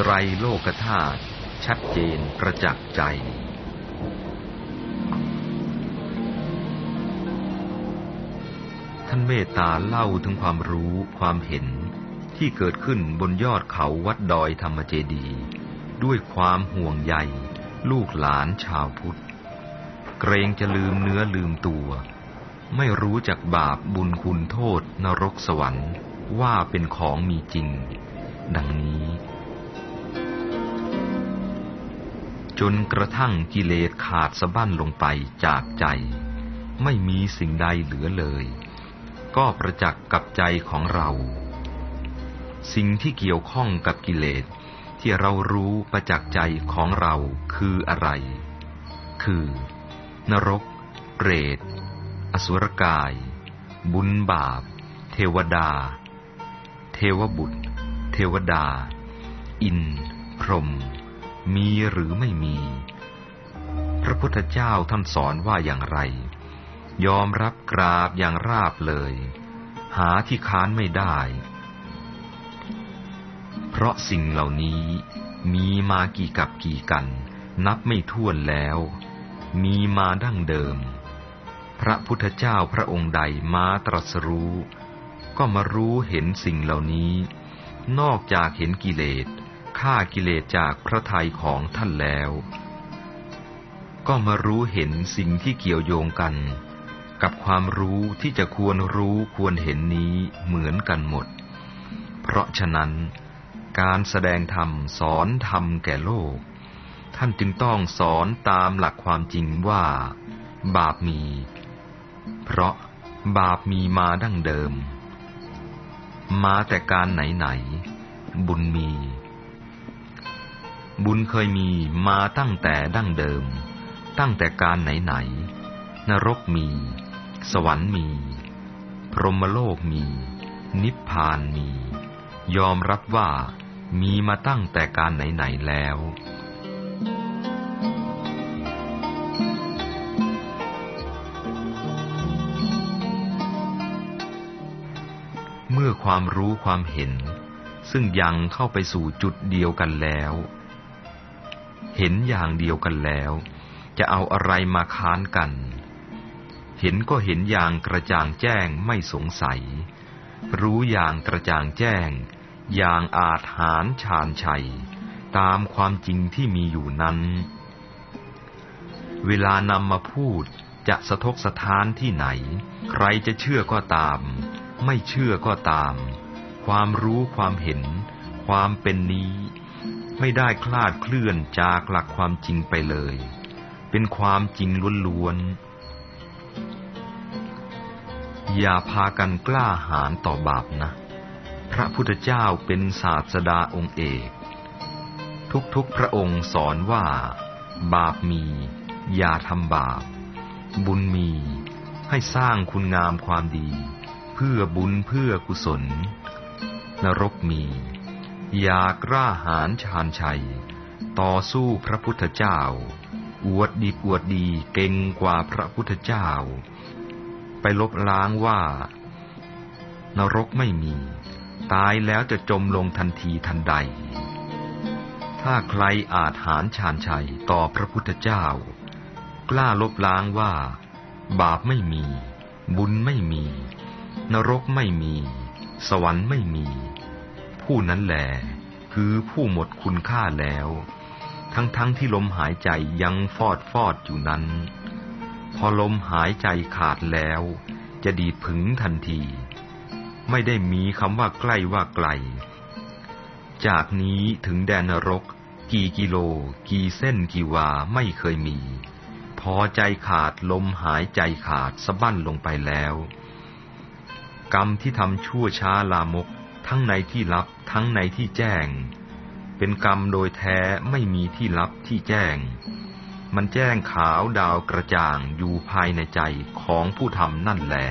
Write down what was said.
ไตรโลกธาตุชัดเจนประจักษ์ใจ ท่านเมตตาเล่าถึงความรู้ความเห็นที่เกิดขึ้นบนยอดเขาวัดดอยธรรมเจดี ด้วยความห่วงใยลูกหลานชาวพุทธ เกรงจะลืมเนื้อลืมตัว ไม่รู้จักบาปบุญคุณโทษนรกสวรรค์ว่าเป็นของมีจริง ดังนี้ จนกระทั่งกิเลสขาดสะบั้นลงไปจากใจ ไม่มีสิ่งใดเหลือเลย ก็ประจักษ์กับใจของเรา สิ่งที่เกี่ยวข้องกับกิเลสที่เรารู้ประจักษ์ใจของเราคืออะไร คือ นรก เปรต อสุรกาย บุญบาป เทวดา เทวบุตร เทวดา อิน พรหม มีหรือไม่มี พระพุทธเจ้าท่านสอนว่าอย่างไร ยอมรับกราบอย่างราบเลย หาที่ค้านไม่ได้ เพราะสิ่งเหล่านี้มีมากี่กับกี่กัน นับไม่ถ้วนแล้ว มีมาดั้งเดิม พระพุทธเจ้าพระองค์ใดมาตรัสรู้ ก็มารู้เห็นสิ่งเหล่านี้ นอกจากเห็นกิเลส ฆ่ากิเลสจากพระทัยของท่านแล้ว ก็มารู้เห็นสิ่งที่เกี่ยวโยงกัน กับความรู้ที่จะควรรู้ควรเห็นนี้เหมือนกันหมด เพราะฉะนั้น การแสดงธรรมสอนธรรมแก่โลก ท่านจึงต้องสอนตามหลักความจริงว่า บาปมี เพราะบาปมีมาดั้งเดิม มาแต่การไหนๆบุญมี บุญเคยมีมาตั้งแต่ดั้งเดิม ตั้งแต่การไหนๆนรกมี สวรรค์มี พรหมโลกมี นิพพานมี ยอมรับว่ามีมาตั้งแต่การไหนๆแล้วเมื่อความรู้ความเห็น ซึ่งยังเข้าไปสู่จุดเดียวกันแล้ว เห็นอย่างเดียวกันแล้ว จะเอาอะไรมาค้านกัน เห็นก็เห็นอย่างกระจ่างแจ้งไม่สงสัย รู้อย่างกระจ่างแจ้ง อย่างอาจหารชาญชัย ตามความจริงที่มีอยู่นั้น เวลานำมาพูดจะสะทกสะท้านที่ไหน ใครจะเชื่อก็ตาม ไม่เชื่อก็ตาม ความรู้ความเห็น ความเป็นนี้ ไม่ได้คลาดเคลื่อนจากหลักความจริงไปเลย เป็นความจริงล้วนๆ อย่าพากันกล้าหาญต่อบาปนะ พระพุทธเจ้าเป็นศาสดาองค์เอก ทุกๆพระองค์สอนว่า บาปมี อย่าทำบาป บุญมี ให้สร้างคุณงามความดี เพื่อบุญเพื่อกุศล นรกมี ย่ากล้าหาญชาญชัย ต่อสู้พระพุทธเจ้า อวดดีอวดดีเก่งกว่าพระพุทธเจ้า ไปลบล้างว่า นรกไม่มี ตายแล้วจะจมลงทันทีทันใด ถ้าใครอาจหารชาญชัยต่อพระพุทธเจ้า กล้าลบล้างว่า บาปไม่มี บุญไม่มี นรกไม่มี สวรรค์ไม่มี ผู้นั้นแหลคือผู้หมดคุณค่าแล้ว ทั้งๆทที่ลมหายใจยังฟอดฟอดอยู่นั้น พอลมหายใจขาดแล้ว จะดีดผึงทันที ไม่ได้มีคำว่าใกล้ว่าไกล จากนี้ถึงแดนนรก กี่กิโล กี่เส้นกี่วาไม่เคยมี พอใจขาดลมหายใจขาดสะบั้นลงไปแล้ว กรรมที่ทำชั่วช้าลามก ทั้งในที่ลับทั้งในที่แจ้ง เป็นกรรมโดยแท้ไม่มีที่ลับที่แจ้ง มันแจ้งขาวดาวกระจ่างอยู่ภายในใจของผู้ทำนั่นแหละ